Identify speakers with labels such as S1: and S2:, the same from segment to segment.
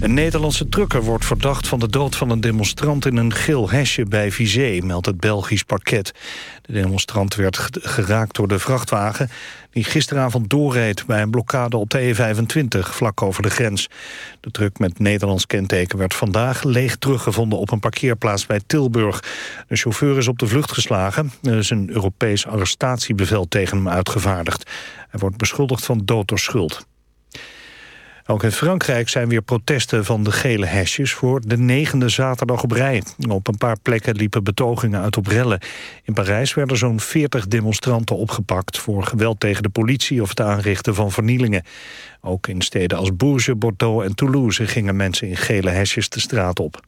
S1: Een Nederlandse trucker wordt verdacht van de dood van een demonstrant... in een geel hesje bij Vizé, meldt het Belgisch parket. De demonstrant werd geraakt door de vrachtwagen... die gisteravond doorreed bij een blokkade op de E25, vlak over de grens. De truck met Nederlands kenteken werd vandaag leeg teruggevonden... op een parkeerplaats bij Tilburg. De chauffeur is op de vlucht geslagen. Er is een Europees arrestatiebevel tegen hem uitgevaardigd. Hij wordt beschuldigd van dood door schuld. Ook in Frankrijk zijn weer protesten van de gele hesjes... voor de negende zaterdag op rij. Op een paar plekken liepen betogingen uit op rellen. In Parijs werden zo'n 40 demonstranten opgepakt... voor geweld tegen de politie of het aanrichten van vernielingen. Ook in steden als Bourges, Bordeaux en Toulouse... gingen mensen in gele hesjes de straat op.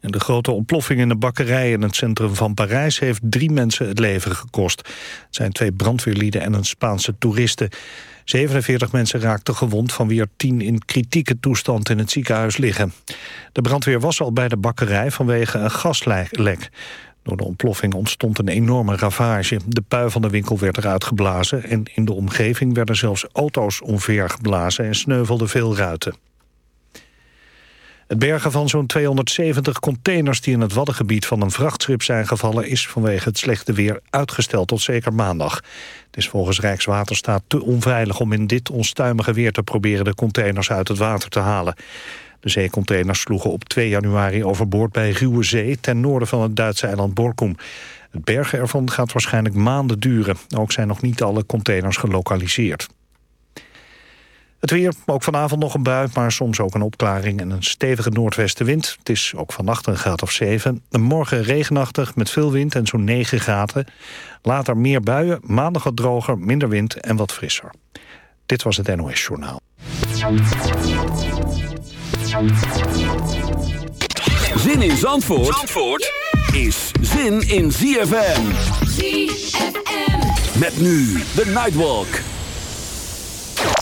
S1: En de grote ontploffing in de bakkerij in het centrum van Parijs... heeft drie mensen het leven gekost. Het zijn twee brandweerlieden en een Spaanse toeriste. 47 mensen raakten gewond, van wie er 10 in kritieke toestand in het ziekenhuis liggen. De brandweer was al bij de bakkerij vanwege een gaslek. Door de ontploffing ontstond een enorme ravage. De pui van de winkel werd eruit geblazen... en in de omgeving werden zelfs auto's omvergeblazen... en sneuvelden veel ruiten. Het bergen van zo'n 270 containers die in het Waddengebied van een vrachtschip zijn gevallen... is vanwege het slechte weer uitgesteld tot zeker maandag. Het is volgens Rijkswaterstaat te onveilig om in dit onstuimige weer te proberen... de containers uit het water te halen. De zeecontainers sloegen op 2 januari overboord bij Ruwe Zee... ten noorden van het Duitse eiland Borkum. Het bergen ervan gaat waarschijnlijk maanden duren. Ook zijn nog niet alle containers gelokaliseerd. Het weer, ook vanavond nog een bui, maar soms ook een opklaring en een stevige noordwestenwind. Het is ook vannacht een graad of 7. Morgen regenachtig met veel wind en zo'n 9 graden. Later meer buien, maandag wat droger, minder wind en wat frisser. Dit was het NOS Journaal.
S2: Zin in Zandvoort, Zandvoort is zin in ZFM. ZFM. Met nu de Nightwalk.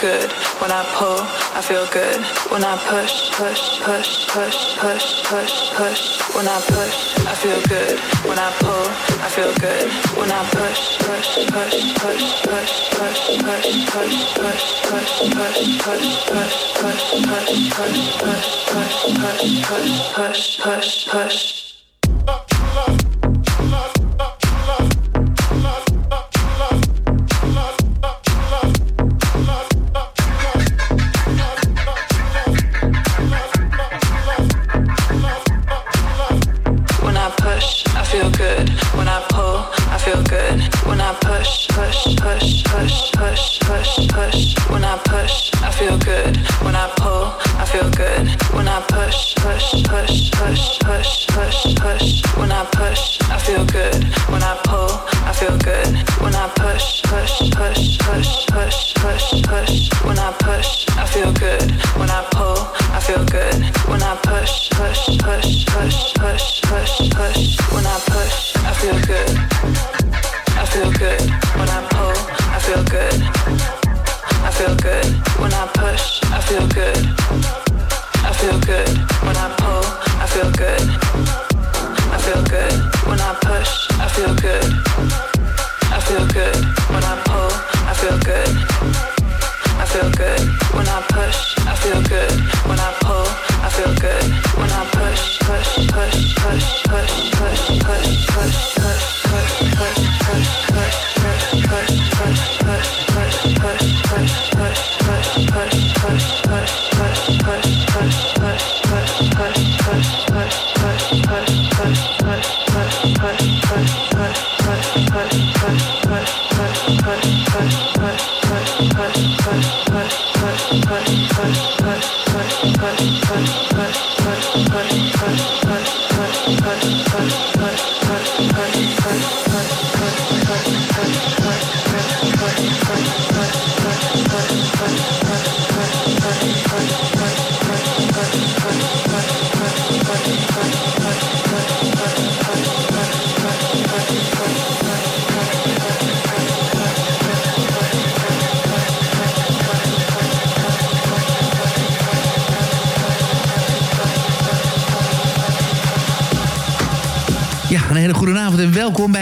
S3: Good. When I pull, I feel good. When I push, push, push, push, push, push, push. When I push, I feel good. When I pull, I feel good. When I push, push, push, push, push, push, push, push, push, push, push, push, push, push. push, push, push.
S4: welkom bij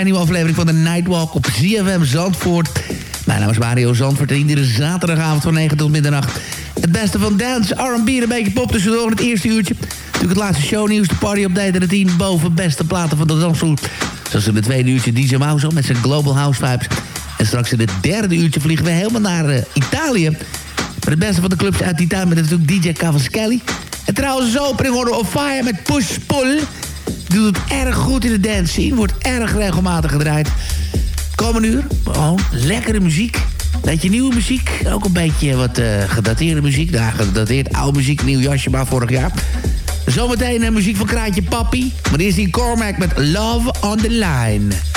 S4: een nieuwe aflevering van de Nightwalk op ZFM Zandvoort. Mijn naam is Mario Zandvoort en iedere zaterdagavond van 9 tot middernacht... het beste van dance, R&B en een beetje pop tussendoor het eerste uurtje. Natuurlijk het laatste shownieuws, de party update en de 10 boven beste platen van de dansvloer. Zoals in het tweede uurtje DJ Mouse met zijn Global House Vibes. En straks in het derde uurtje vliegen we helemaal naar uh, Italië. Met het beste van de clubs uit Italië met natuurlijk DJ Cavaschelli. En trouwens zo opening horen of Fire met Push Pull doet het erg goed in de dance. Wordt erg regelmatig gedraaid. Komende uur, gewoon lekkere muziek. Beetje nieuwe muziek. Ook een beetje wat uh, gedateerde muziek. Nou, gedateerd oude muziek, nieuw jasje maar vorig jaar. Zometeen uh, muziek van Kraantje Papi. Maar eerst die Cormac met Love on the Line.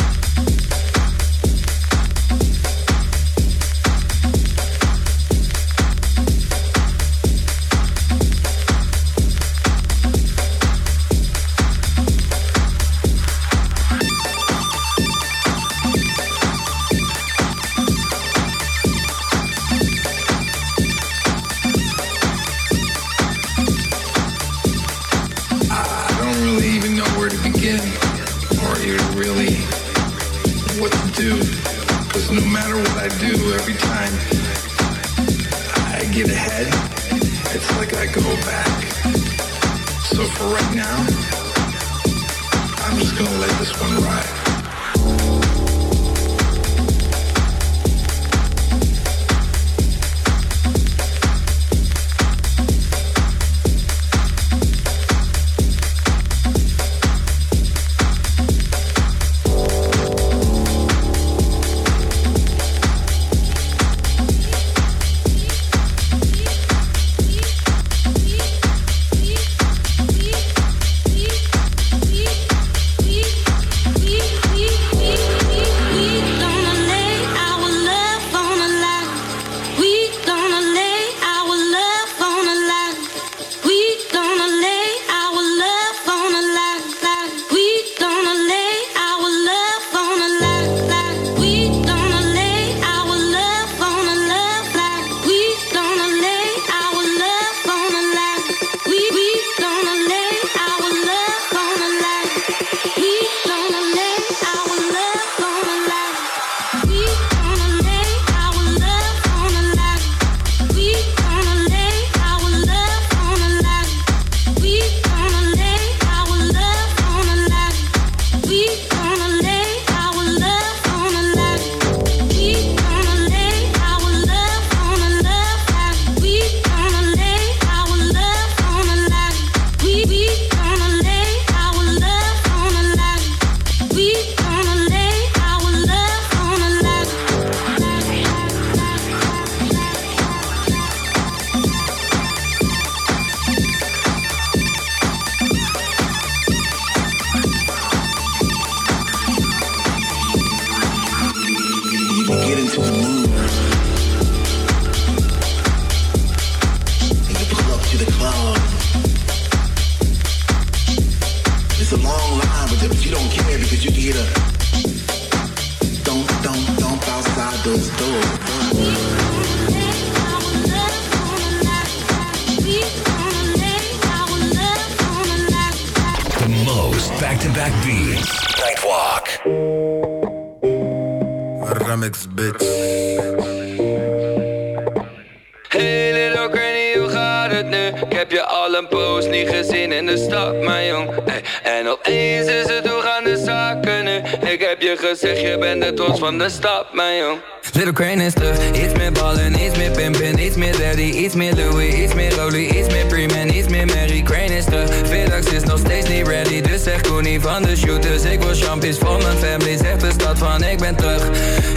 S5: Nu? Ik heb je al een poos niet gezien in de stad, mijn jong hey. En opeens is het, hoe gaan de zaken nu? Ik heb je gezegd, je bent de trots van de stad, mijn jong Little Crane is terug, iets meer ballen, iets meer pimpin, iets meer daddy, iets meer Louis, iets meer Rolly, iets meer Freeman, iets meer Mary. Crane is terug, Vidax is nog steeds niet ready, dus zeg Koenie van de shooters. Ik wil champions voor mijn family, zegt de stad van ik ben terug.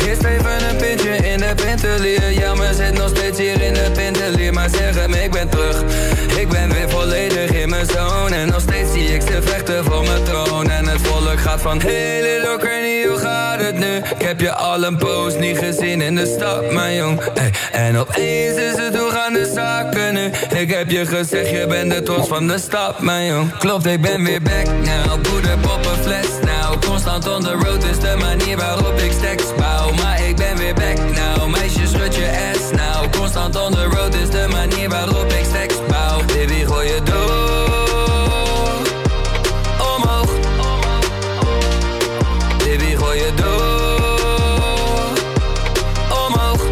S5: Eerst even een pintje in de pintelier, ja maar zit nog steeds hier in de pintelier, maar zeg hem ik ben terug. Ik ben weer volledig in mijn zone en nog steeds zie ik ze vechten voor mijn troon. En het volk gaat van hey little Crane, hoe gaat het nu? Ik heb je al een poos niet gezien in de stad, mijn jong. Ey, en opeens is het hoe gaan de zaken nu? Ik heb je gezegd, je bent de trots van de stad, mijn jong. Klopt, ik ben weer back now. Poeder, poppen, fles now. Constant on the road is de manier waarop ik stacks bouw. Maar ik ben weer back now. Constant on the road is de manier waarop ik stacks bouw. Baby, gooi je door. Omhoog. Baby, gooi je door. Omhoog.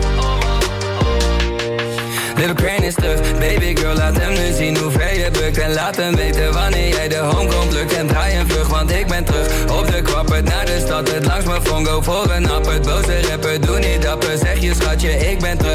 S5: Little Crane is terug, baby girl, laat hem nu zien hoe ver je bukt En laat hem weten wanneer jij de home komt lukt En draai een vlug, want ik ben terug Op de kwappert naar de stad, het langs mijn fongo voor een appert Boze rapper, doe niet dapper, zeg je schatje, ik ben terug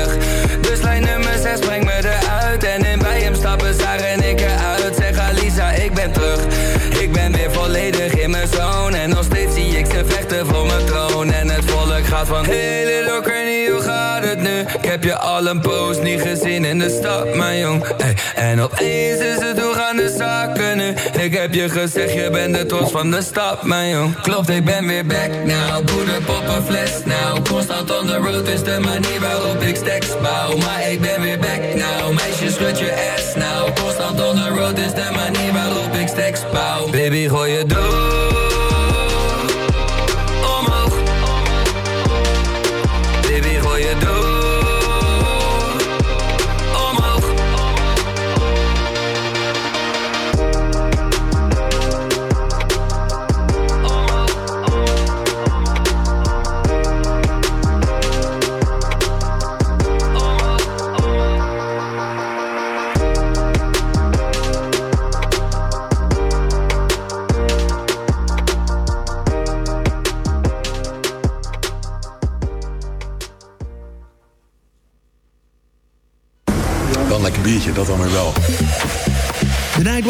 S5: heb je al een poos niet gezien in de stad, mijn jong. Ey, En opeens is het hoe gaan de zaken nu? Ik heb je gezegd, je bent de trots van de stad, mijn jong. Klopt, ik ben weer back now. Poeder, poppen, fles now. Constant on the road is de manier waarop ik stacks bouw. Maar ik ben weer back now. Meisje, schud je ass now. Constant on the road is de manier waarop ik stacks bouw. Baby, gooi je door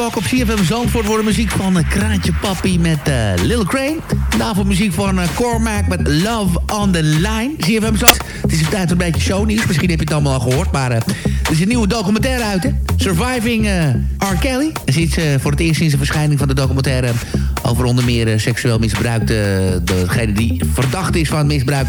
S4: Op CFM Zandvoort wordt muziek van uh, Kraantje Papi met uh, Lil Crane. Daarvoor muziek van uh, Cormac met Love on the Line. CFM Zandvoort. Het is een tijd een beetje shownieuws. Misschien heb je het allemaal al gehoord. Maar er is een nieuwe documentaire uit, hè? Surviving R. Kelly. Er zit voor het eerst sinds de verschijning van de documentaire... over onder meer seksueel misbruik. De, degene die verdacht is van misbruik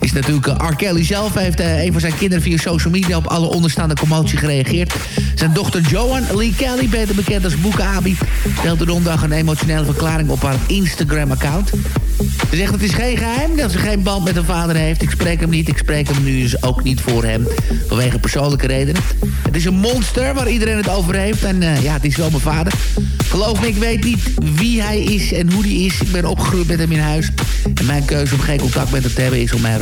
S4: is natuurlijk uh, R. Kelly zelf. heeft uh, een van zijn kinderen via social media op alle onderstaande commotie gereageerd. Zijn dochter Joan Lee Kelly, beter bekend als Boeke Abi... deelde donderdag een emotionele verklaring op haar Instagram-account. Ze zegt het is geen geheim dat ze geen band met haar vader heeft. Ik spreek hem niet, ik spreek hem nu dus ook niet voor hem. Vanwege persoonlijke redenen. Het is een monster waar iedereen het over heeft. En uh, ja, het is wel mijn vader. Geloof me, ik weet niet wie hij is en hoe die is. Ik ben opgegroeid met hem in huis. En mijn keuze om geen contact met hem te hebben is om mijn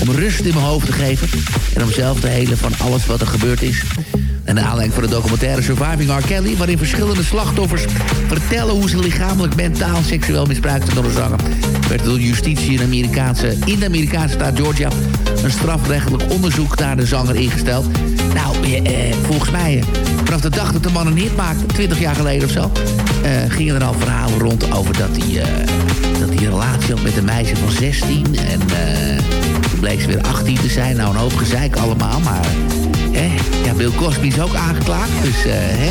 S4: om rust in mijn hoofd te geven. En om zelf te helen van alles wat er gebeurd is. En de aanleiding voor de documentaire Surviving R. Kelly... waarin verschillende slachtoffers vertellen hoe ze lichamelijk, mentaal en seksueel misbruikt door de zanger... werd door justitie in, Amerikaanse, in de Amerikaanse staat Georgia... een strafrechtelijk onderzoek naar de zanger ingesteld. Nou, eh, volgens mij, eh, vanaf de dag dat de man een hit maakte... 20 jaar geleden of zo... Eh, gingen er al verhalen rond over dat hij, uh, dat hij een relatie had met een meisje van 16... en toen bleek ze weer 18 te zijn. Nou, een hoop gezeik allemaal, maar... Hè? Ja, Bill Cosby is ook aangeklaagd, dus hè?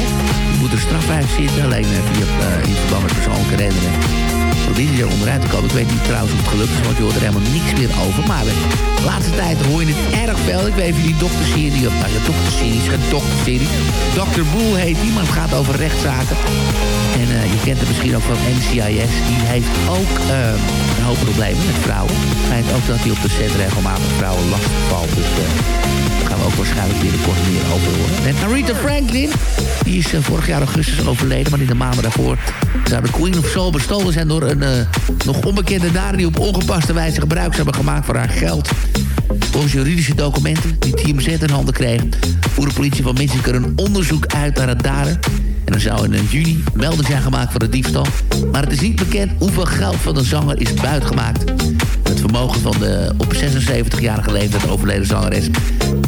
S4: je moet er strafwijs zitten. Alleen via, in verband met persoonlijke redenen er onderuit te komen. Ik weet niet trouwens of het gelukt is, want je hoort er helemaal niks meer over. Maar de laatste tijd hoor je het erg veel. Ik weet even die dokterserie, of nou ja, dokterserie, geen dokterserie. Dr. Boel heet die, maar het gaat over rechtszaken. En uh, je kent het misschien ook van NCIS. Die heeft ook uh, een hoop problemen met vrouwen. Het schijnt ook dat hij op de set regelmatig vrouwen lastig valt. Dus uh, daar gaan we ook waarschijnlijk binnenkort meer over horen. En Aretha Franklin, die is vorig jaar augustus overleden. Maar in de maanden daarvoor zou de Queen of Soul bestolen zijn door een nog onbekende dader... die op ongepaste wijze gebruik hebben gemaakt van haar geld. Volgens juridische documenten die TMZ in handen kreeg... voerde de politie van Michigan een onderzoek uit naar het dader. En er zou in juni melding zijn gemaakt van de diefstal. Maar het is niet bekend hoeveel geld van de zanger is buitgemaakt. Het vermogen van de op 76-jarige leeftijd overleden zangeres...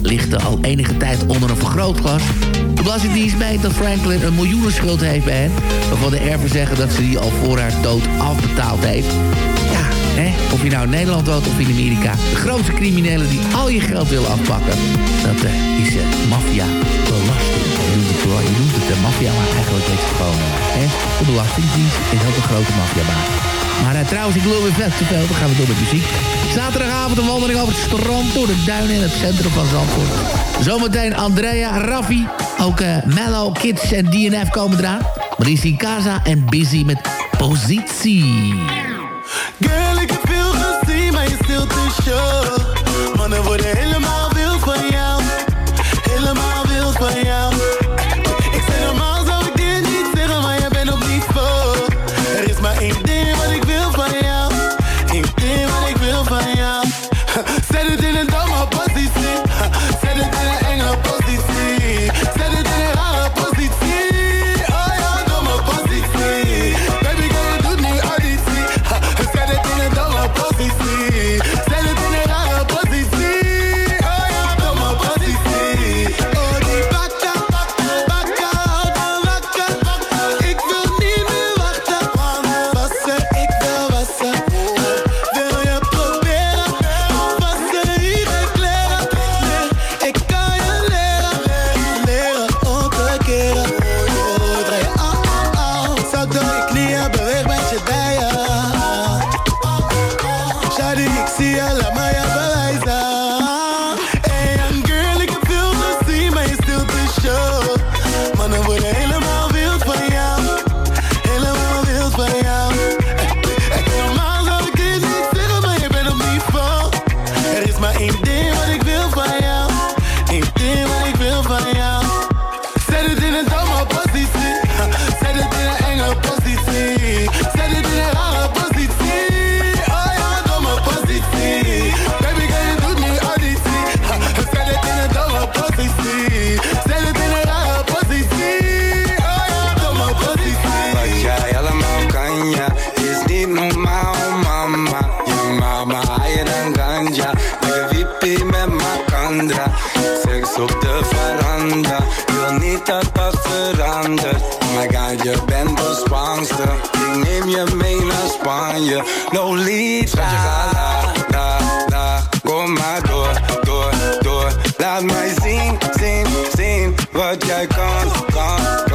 S4: ligt al enige tijd onder een vergrootglas. De Belastingdienst meent dat Franklin een miljoenenschuld heeft bij hen... waarvan de erven zeggen dat ze die al voor haar dood afbetaald heeft. Ja, hè? of je nou in Nederland woont of in Amerika. De grootste criminelen die al je geld willen afpakken... dat uh, is uh, maffia belasting. Je noemt het, de maffia, maar eigenlijk is het gewoon... Hè? De Belastingdienst is ook een grote maffiabaas. Maar uh, trouwens, ik loop weer vet te. Dan gaan we door met muziek. Zaterdagavond een wandeling over het strand... door de duinen in het centrum van Zandvoort. Zometeen Andrea, Raffi, ook uh, Mellow, Kids en DNF komen eraan. Maar die is in Casa en Busy met Positie.
S6: Girl, ik heb veel gezien, maar je stil te show. Mannen worden helemaal wild van jou. Helemaal wild van jou. Wat
S7: jij kan, kan,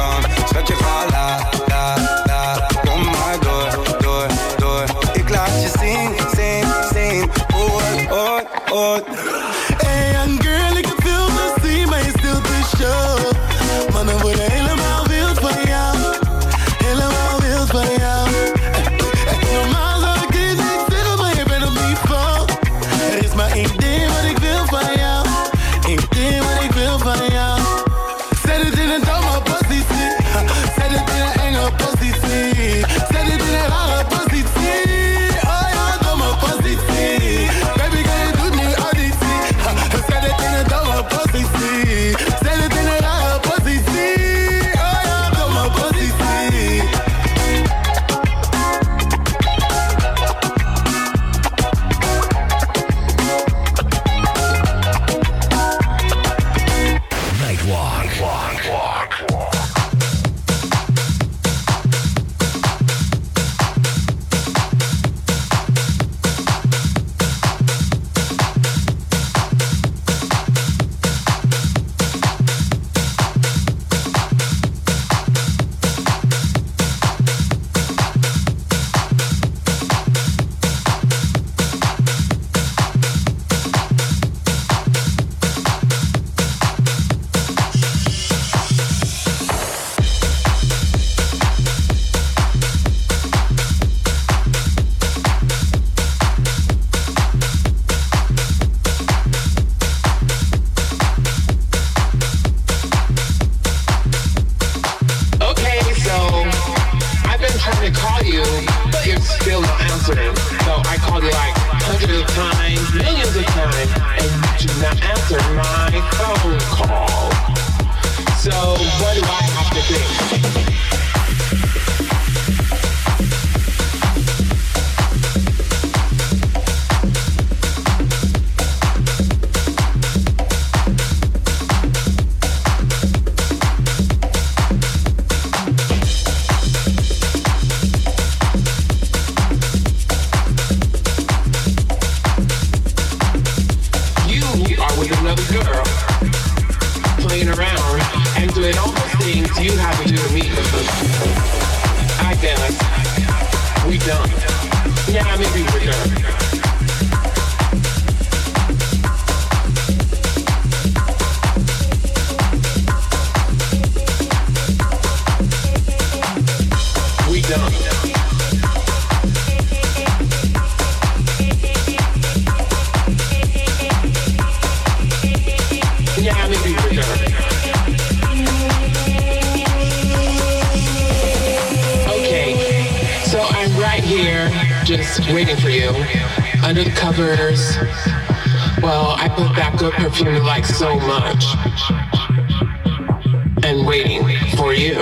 S8: waiting for you.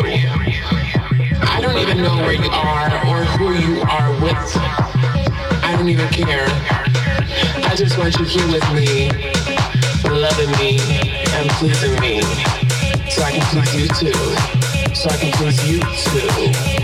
S8: I don't even know where you are or who you are with. I don't even care. I just want you here with me, loving me and pleasing me. So I can please you too. So I can please you too.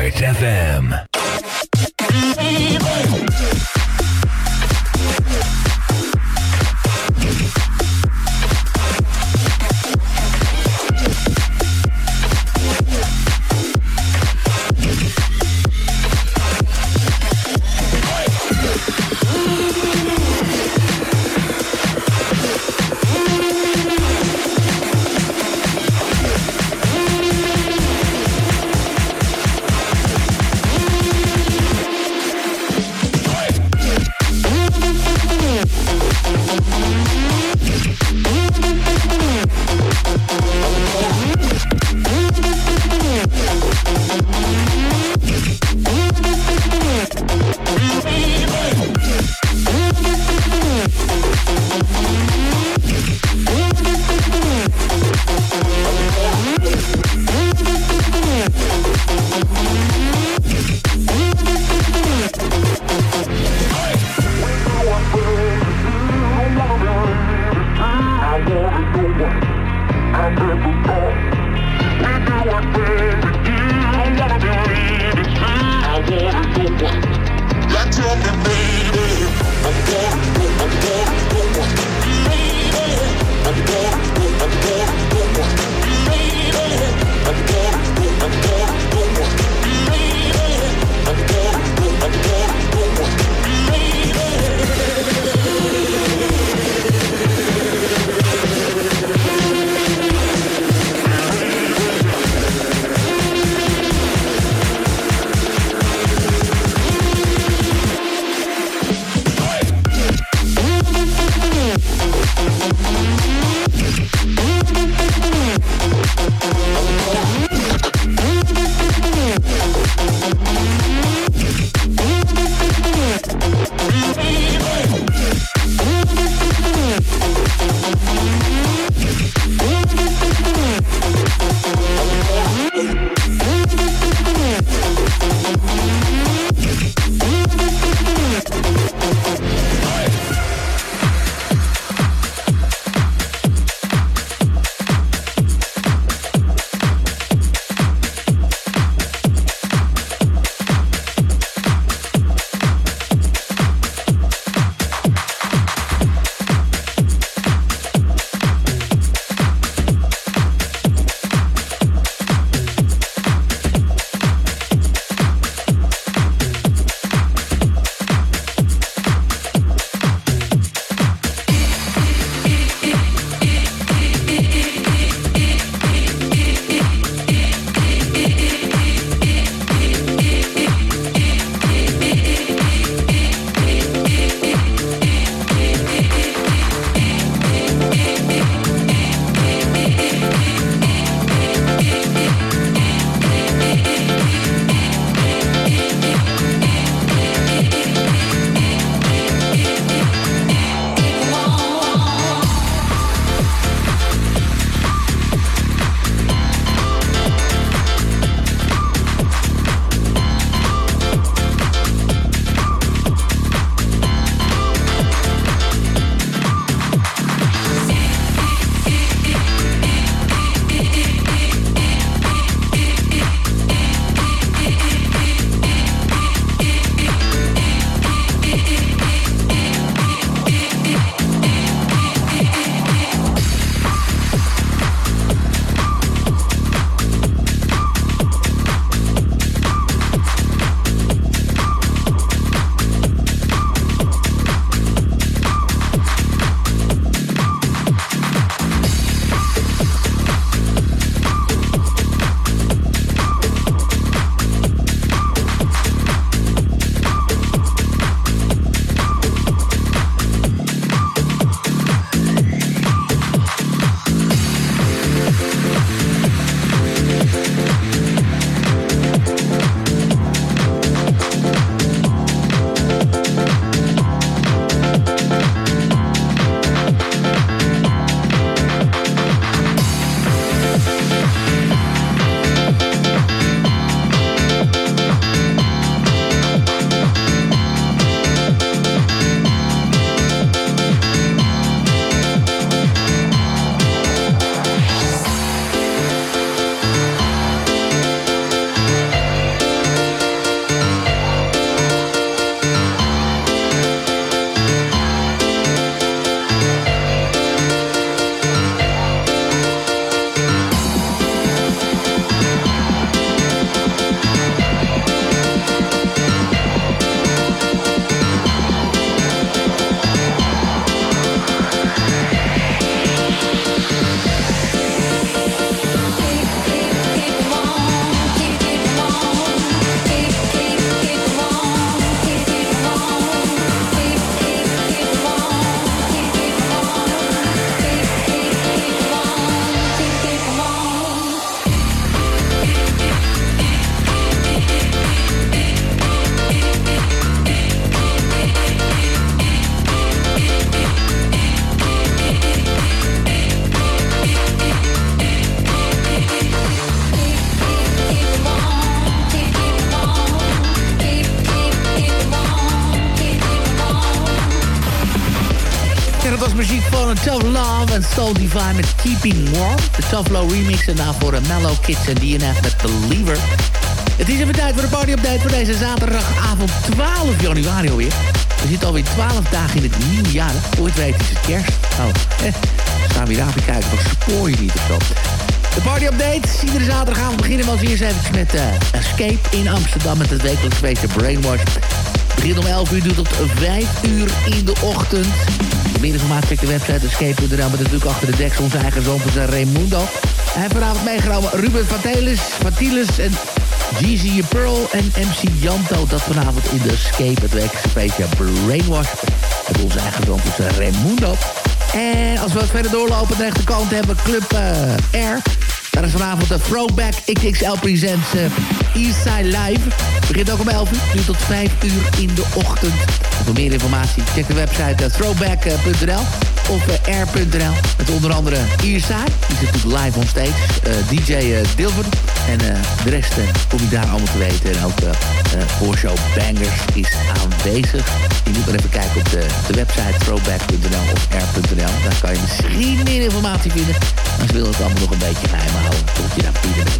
S9: Heart FM.
S4: En Soul Divine met Keeping Warm. De Tough remix en daarvoor een Mellow Kids en DNF met Believer. Het is even tijd voor de party-update voor deze zaterdagavond 12 januari alweer. We zitten alweer 12 dagen in het nieuwe jaar. Ooit weet is het kerst. Oh, eh, staan we hier aan te kijken, wat spoor je niet. De party-update. Iedere zaterdagavond beginnen we als eerst even met uh, Escape in Amsterdam... met het wekelijks feestje Brainwash. Begint om 11 uur, tot 5 uur in de ochtend. Voor meer informatie de website escape.nl... met natuurlijk achter de deks onze eigen zoon van Raimundo. Hij heeft vanavond meegenomen Ruben Vatelis, Vatilis en Jeezy Pearl en MC Janto. Dat vanavond in de Escape, het wekelijkse feestje Brainwash. Met onze eigen zoon van Raimundo. En als we wat verder doorlopen, de rechterkant hebben we Club uh, R. Daar is vanavond de Throwback XXL Presents uh, Eastside Live. Begint ook om 11 uur, nu tot 5 uur in de ochtend. Voor meer informatie, check de website uh, throwback.nl of uh, r.nl. Met onder andere Eastside, die zit natuurlijk live on stage. DJ Dilver. En de rest kom je daar allemaal te weten. En ook voorshow Bangers is aanwezig. Je moet maar even kijken op de, de website throwback.nl of r.nl. Daar kan je misschien meer informatie vinden. Maar ze willen het allemaal nog een beetje geheim houden. Tot je daar binnen bent.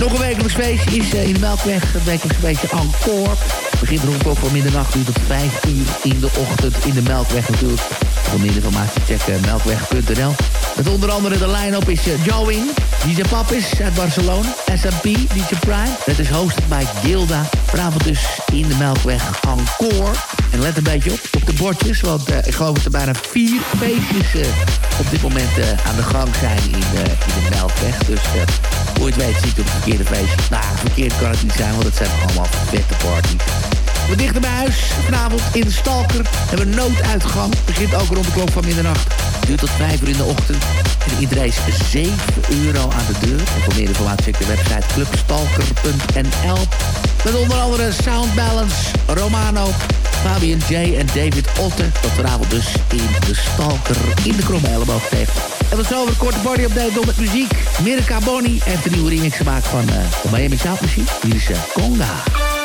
S4: Nog een wekelijks feestje is in de Melkweg. Het wekelijks feestje Encore. Begint rond ook van middernacht uur tot 5 uur in de ochtend in de Melkweg natuurlijk. Voor meer informatie check uh, melkweg.nl. Met onder andere de line-up is uh, Joing, DJ Papis uit Barcelona, SMP, DJ Prime. Dat is hosted bij Gilda. Vanavond dus in de Melkweg Encore. En let een beetje op, op de bordjes, want uh, ik geloof dat er bijna vier feestjes uh, op dit moment aan de gang zijn in, in de Melkweg. Dus hoe je het weet ziet op het verkeerde feestje. Nou, verkeerd kan het niet zijn, want het zijn allemaal vette parties. We dichten bij huis. Vanavond in Stalker hebben we nooduitgang. Begint ook rond de klok van middernacht. Duurt tot 5 uur in de ochtend. En iedereen is 7 euro aan de deur. En voor meer informatie check de website clubstalker.nl. Met onder andere Sound Balance, Romano, Fabian J en David Otter. Dat vanavond dus in de Stalker in de Kromme Elleboog. En tot zo een korte body update door met muziek. Mirka Bonnie heeft een nieuwe remix gemaakt van uh, de Miami Sound Machine. Hier is uh, Conga.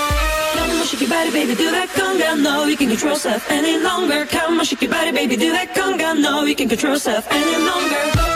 S10: Shake your body, baby, do that conga. No, you can control yourself any longer. Come on, shake your body, baby, do that conga. No, you can control yourself any longer.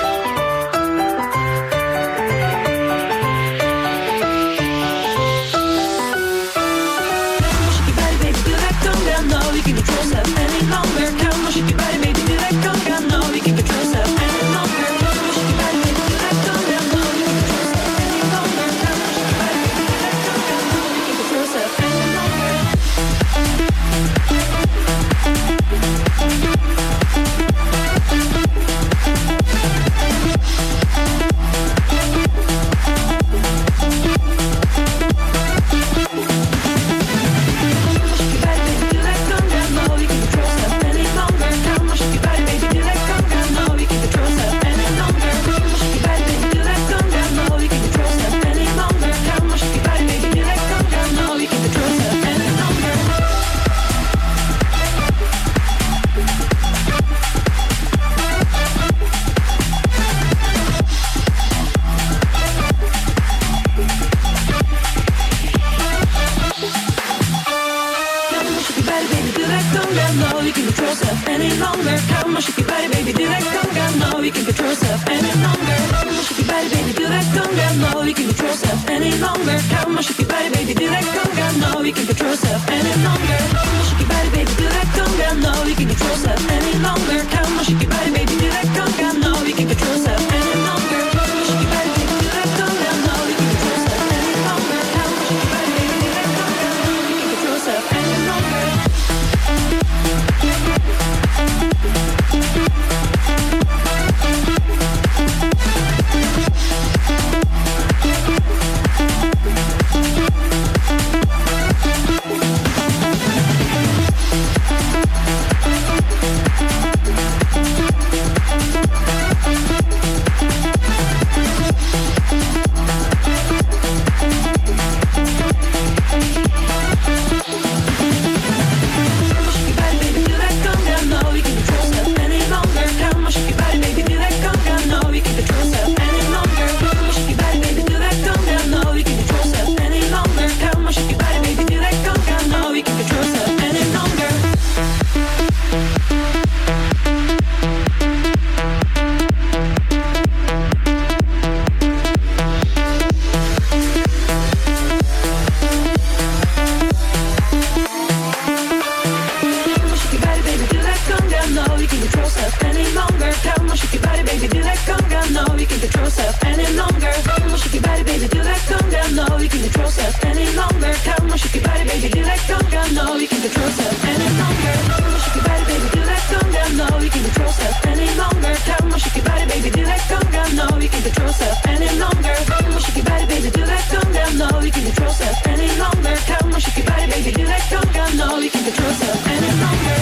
S10: Yourself any longer. Come on, shake your body, baby, do that conga. No, you can control yourself any longer. Come on, shake your baby, do that conga. No, you can control yourself any longer. Come on, shake your baby, do that conga. No, you can control yourself any longer. Come on, shake your body, baby, do that conga. No, you can control yourself any longer. Come on, shake your baby, do that conga. No, you can control yourself any longer. Come on, shake your baby, do that conga. No, you can control yourself any longer.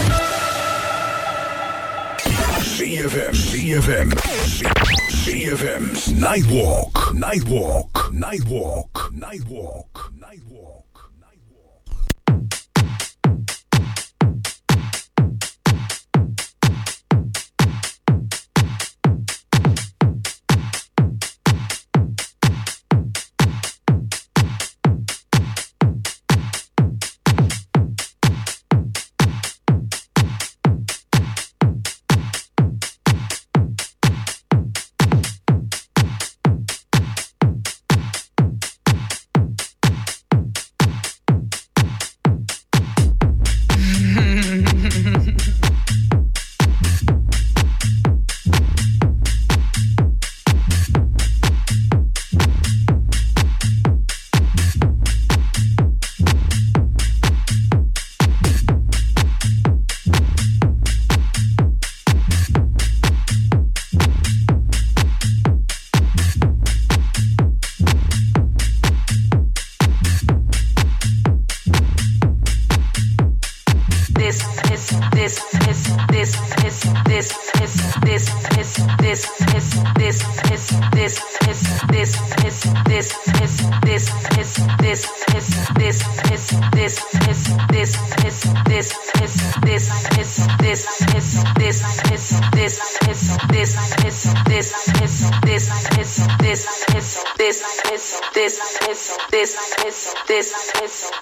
S2: ZFM, ZFM, ZFM's Nightwalk, Nightwalk, Nightwalk, Nightwalk, Nightwalk.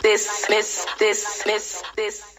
S11: This miss this miss this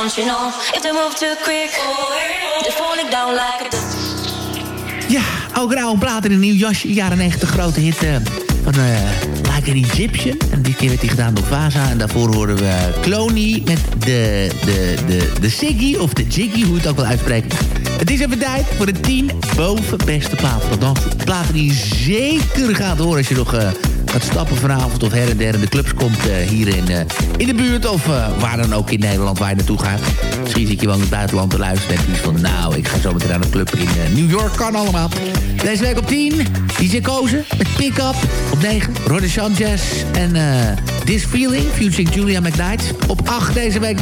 S10: don't you know? If move too quick, they're down like a
S4: Ja, ook rauwe plaat in een nieuw jasje. Jaren 90 grote hit eh, van eh, Like an Egyptian. En dit keer werd die gedaan door Vaza. En daarvoor horen we Clony met de, de, de, de Siggy of de Jiggy, hoe je het ook wil uitspreken. Het is even tijd voor de 10 boven beste platen. dansen. Platen die zeker gaat horen als je nog eh, gaat stappen vanavond of her en der in de clubs komt eh, hier in, eh, in de buurt. Of eh, waar dan ook in Nederland waar je naartoe gaat. Misschien zit je wel in het buitenland te luisteren en je van nou, ik ga zo meteen aan een club in New York. Kan allemaal. Deze week op 10, DJ Kozen met Pick Up. Op 9, Roddy Sanchez en This Feeling, featuring Julia McKnight. Op 8 deze week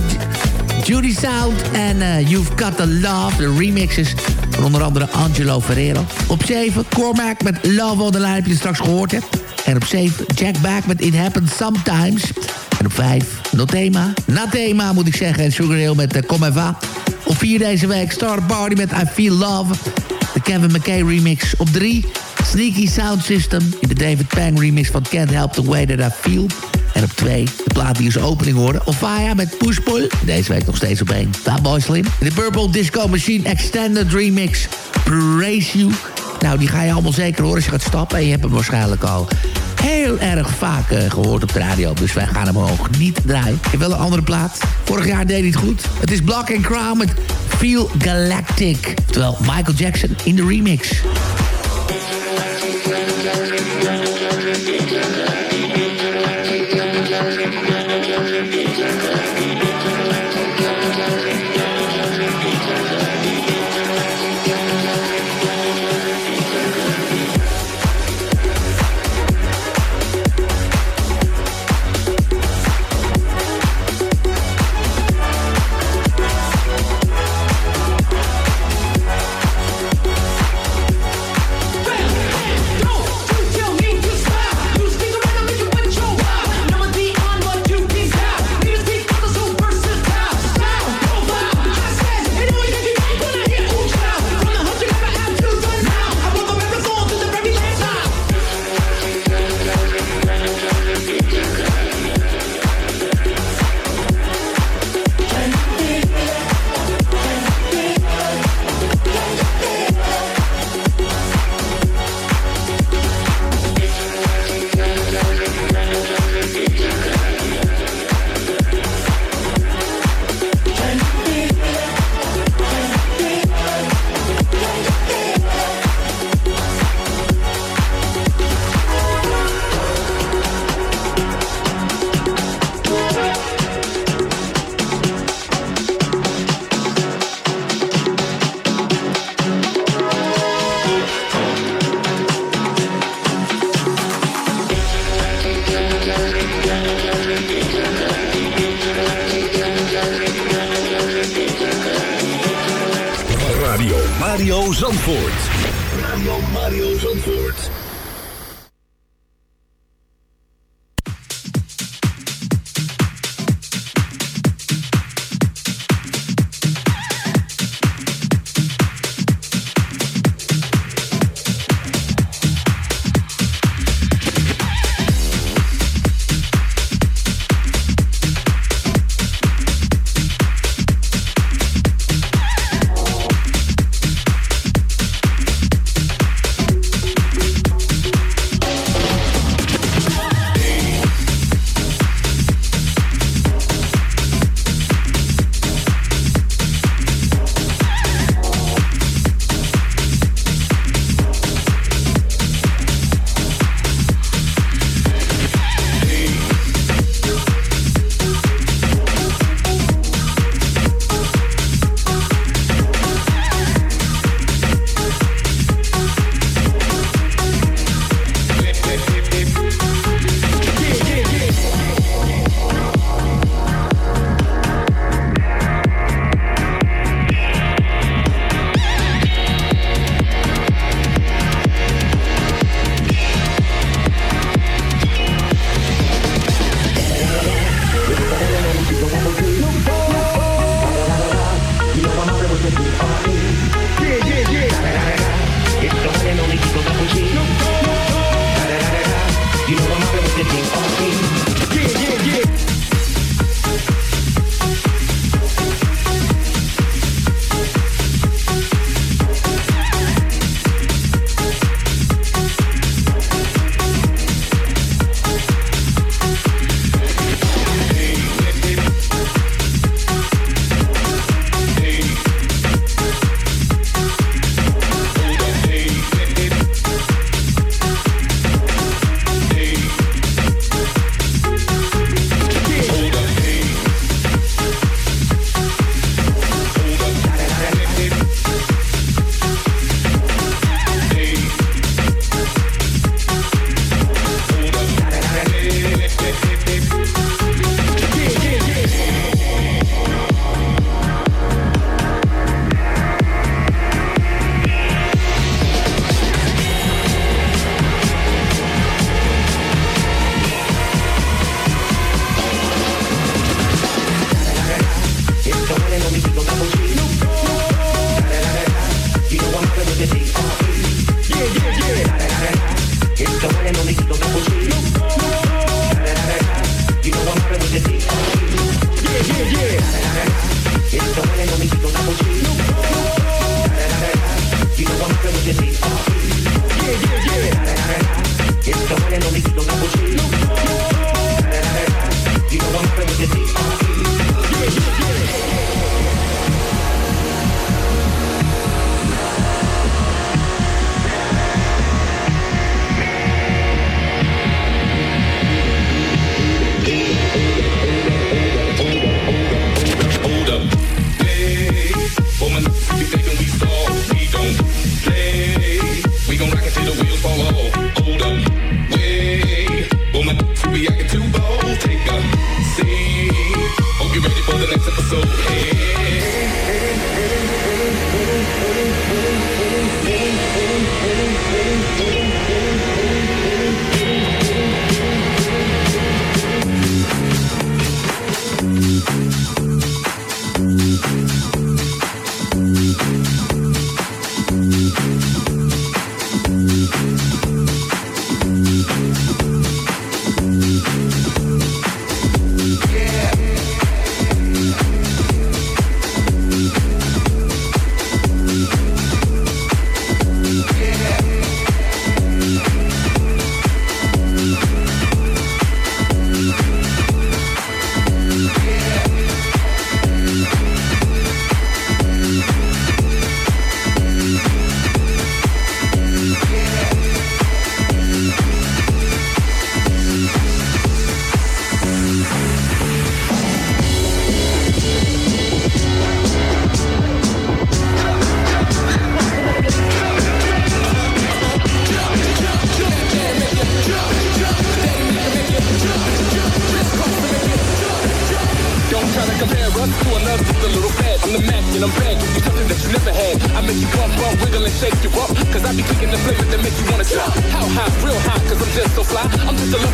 S4: Judy Sound en You've Got The Love, de remixes van onder andere Angelo Ferrero. Op 7 Cormac met Love on the Line, heb je straks gehoord hebt. En op 7 Jack Back met It Happens Sometimes. En op 5 Notema, Natema moet ik zeggen, en Sugar Hill met uh, Kom Eva. Op 4 deze week Star Party met I Feel Love. De Kevin McKay remix. Op 3 Sneaky Sound System in de David Pang remix van Can't Help The Way That I Feel. En op 2, de plaat die als opening hoorde. Ofaya met Push Pull. Deze week nog steeds op 1. Fatboy Slim. De Purple Disco Machine Extended Remix. Praise You. Nou, die ga je allemaal zeker horen als je gaat stappen. En je hebt hem waarschijnlijk al heel erg vaak eh, gehoord op de radio. Dus wij gaan hem ook niet draaien. Ik wel een andere plaat. Vorig jaar deed hij het goed. Het is Black and Crown met Feel Galactic. Terwijl Michael Jackson in de remix.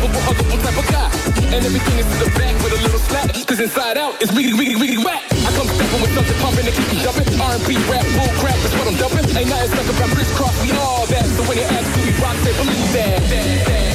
S12: A huggable type of guy. And everything is to the back with a little slap. Cause inside out, it's wiggity, wiggity, wiggity, whack. I come stepping with something pumping and keep jumping. R&B, rap, bull crap, that's what I'm dumping. Ain't nothing stuck about crisscross, we all that. So when you ask who we rock, say believe that, that, that,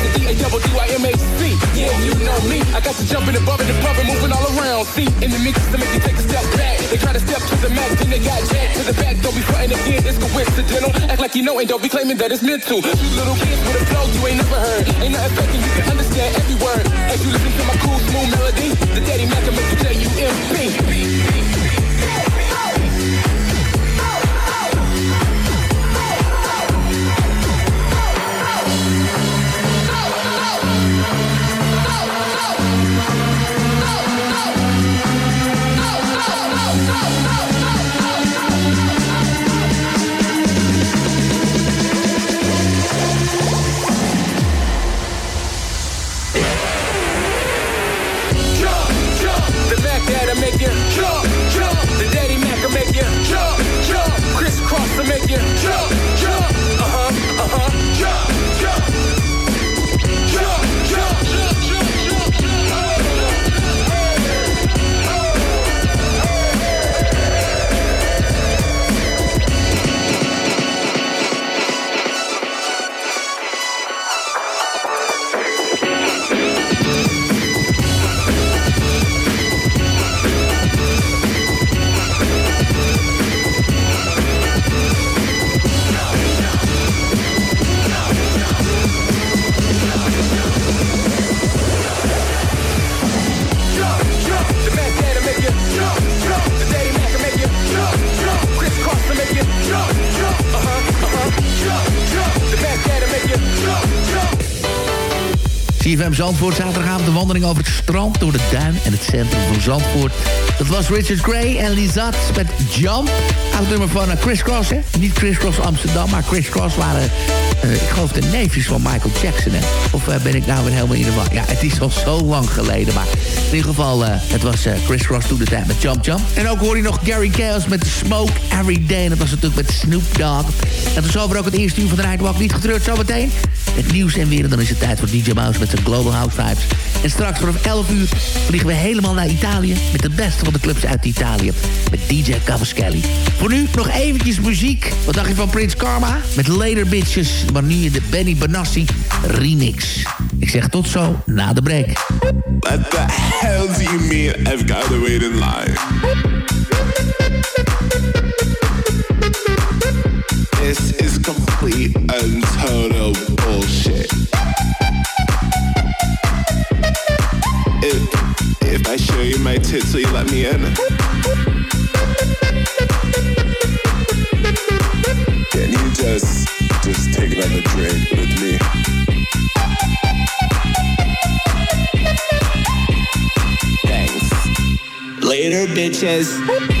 S12: D-A-double-D-Y-M-A-C. Yeah, you know me. I got you jumping above and above and moving all around. See, in the mix to make you take a step back. They try to step to the max, then they got jacked to the back. Don't be frontin' again, it's coincidental. Act like you know and don't be claiming that it's meant to. You little kids with a flow you ain't never heard. Ain't nothing faking, you can understand every word. As you listen to my cool, smooth melody, the daddy Mac can make you J-U-M-P. jump,
S4: Zandvoort, zaterdagavond de wandeling over het strand... door de duin en het centrum van Zandvoort. Dat was Richard Gray en Lizat met Jump. Oud nummer van uh, Chris Cross, hè? Niet Chris Cross Amsterdam, maar Chris Cross waren... eh, ik geloof de neefjes van Michael Jackson, hè? Of eh, ben ik nou weer helemaal in de war? Ja, het is al zo lang geleden, maar... In ieder geval, eh, het was eh, Chris Cross toen de tijd met Jump Jump. En ook hoor je nog Gary Chaos met Smoke Every Day. En dat was natuurlijk met Snoop Dogg. En tot zover ook het eerste uur van de Nightwalk. Niet getreurd zometeen. Het nieuws en weer. Dan is het tijd voor DJ Mouse met zijn Global House Vibes. En straks vanaf 11 uur vliegen we helemaal naar Italië... met de beste van de clubs uit Italië. Met DJ Cavaschelli. Voor nu nog eventjes muziek. Wat dacht je van Prince Karma? Met Later Bitches. Maar nu de Benny Benassi remix. Ik zeg tot zo na de break.
S13: What the hell do you mean I've got to wait in line? This is complete and show you my tits, will you let me in? Can you just, just take another drink with me? Thanks. Later, bitches.